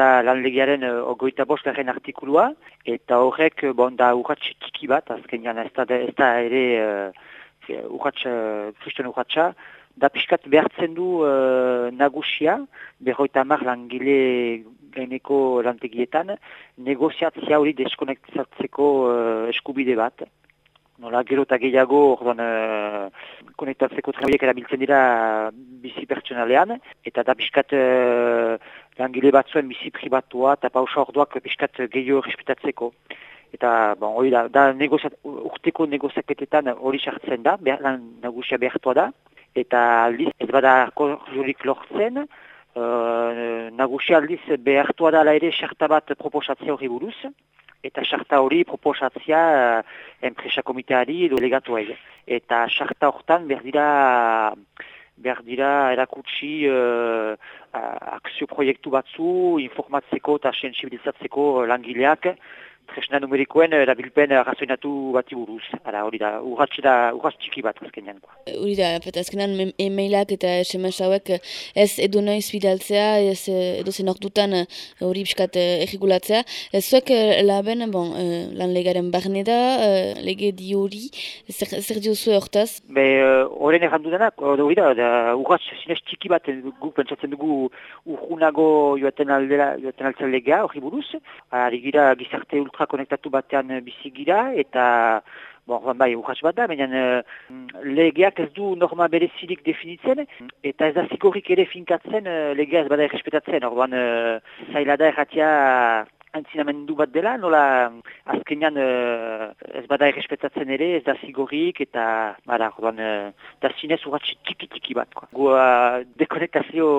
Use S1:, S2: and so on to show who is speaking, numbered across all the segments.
S1: da lan legiaren uh, ogoita bostaren artikulua, eta horrek, bon, da urratx tiki bat, azken jana, ez da, ez da ere uh, urratx, uh, kristen urratxa, da pixkat behartzen du uh, nagusia, berroita mar langile gaineko lantegietan, negoziatzia hori deskonektatzeko uh, eskubide bat. Nola, gero eta gehiago, orduan, uh, konektatzeko trabiek erabiltzen dira bizi pertsonalean, eta da piskat uh, langile batzuen bizi privatua eta pausa orduak piskat gehiago respetatzeko. Eta, bon, hori da, da negoziat, urteko negoziaketetan hori sartzen da, behar, lan nagusia behartua da, eta aldiz ez bada jorik lortzen, uh, nagusia aldiz behartua da ere sarta bat proposatzea hori buruz, eta sarta hori proposatzea uh, enpresa komiteari edo legatu Eta sarta hortan behar dira, behar dira erakutsi uh, akzio proiektu batzu, informatzeko eta sensibilizatzeko langileak, tresna numerikoen erabilpen razoinatu bati buruz. Ara, hori da, urratx txiki bat azkenean.
S2: Hori da, azkenean e-mailak eta SMS hauek ez edo noiz bidaltzea, ez edo zen ordutan hori biskat egikulatzea. Ez zuek laben, bon, lan legaren barne da, lege di hori, zer, zer diozue hortaz?
S1: Be, horren errandu denak, hori da, da urratx zinez txiki bat, gu pentsatzen dugu urgunago joaten aldera, joaten altzen legea, hori buruz. Ari gira gizarte ultra konektatu batean eh, bizigira eta bon, bai, urratx bat da, baina uh, legeak ez du norma berezirik definitzen eta ez da zikorik ere finkatzen uh, legea ez bada errespetatzen, orduan uh, zaila da erratia antzinamendu bat dela, nola azkenean uh, ez bada errespetatzen ere, ez da zigorik eta bada, orduan, uh, da zinez urratx tiki-tiki bat. Gu uh, dekonektazio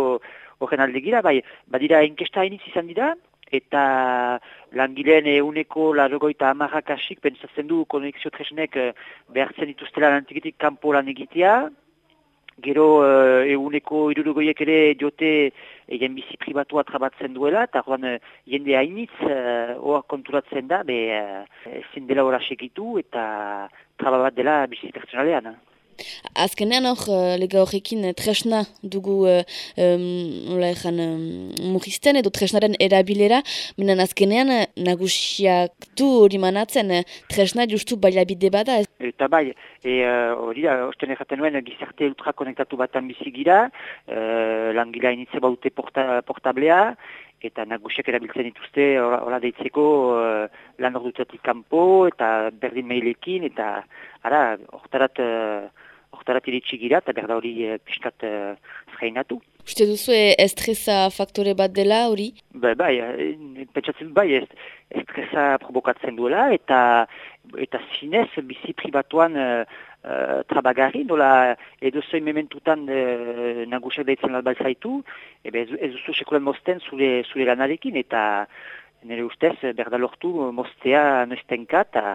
S1: horren alde gira, bai, badira inkesta hainitz izan dira, eta langileen euneko larogoita amarrakasik pentsatzen du konexio tresnek eh, behartzen dituztela lantikitik kanpo lan egitea. Gero euneko eh, irurugoiek ere jote egen bizi pribatua trabatzen duela, eta uh, jende hainitz uh, konturatzen da, be ezin dela hori segitu eta trababat dela bizi pertsonalean.
S2: Azkenean hor, uh, lega horrekin uh, tresna dugu uh, um, um, edo tresnaren erabilera, menen azkenean nagusiak du hori manatzen tresna justu baiabide bada.
S1: Eta bai, hori uh, da, osten erraten nuen gizarte ultrakonektatu batan bizigira, uh, langila initze baute porta, portablea, eta nagusiak erabiltzen dituzte hola deitzeko uh, lan ordutatik kanpo eta berdin mailekin eta ara, hortarat uh, hortarat iritsi gira, eta berda hori e, piskat e, zreinatu.
S2: Uste duzu e, estresa faktore bat dela hori?
S1: Ba, bai, e, pentsatzen bai, estresa provokatzen duela, eta eta zinez bizi pribatuan e, e, trabagarri, nola edo zoi mementutan e, nagusak daitzen lalbal zaitu, ebe ez, ez duzu sekulen mosten zure, zure lanarekin, eta nire ustez berda lortu mostea noiztenka, eta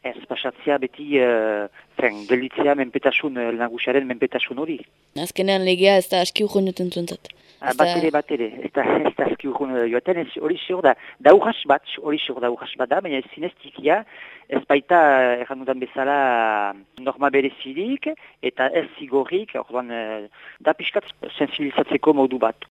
S1: Ez, pasatzea beti, uh, zen, gelditzea menpetasun, uh, nagusiaren menpetasun hori.
S2: Azkenean legea ez da aski urgun joten zuentzat.
S1: Ah, bat ere, bat ere, ez da, ez da aski urgun joten, hori xor da, da urras bat, hori xor da urras bat da, baina ez zinez tikia, ez baita, erranudan bezala, norma berezirik, eta ez zigorrik, orduan, da piskat sensibilizatzeko modu bat.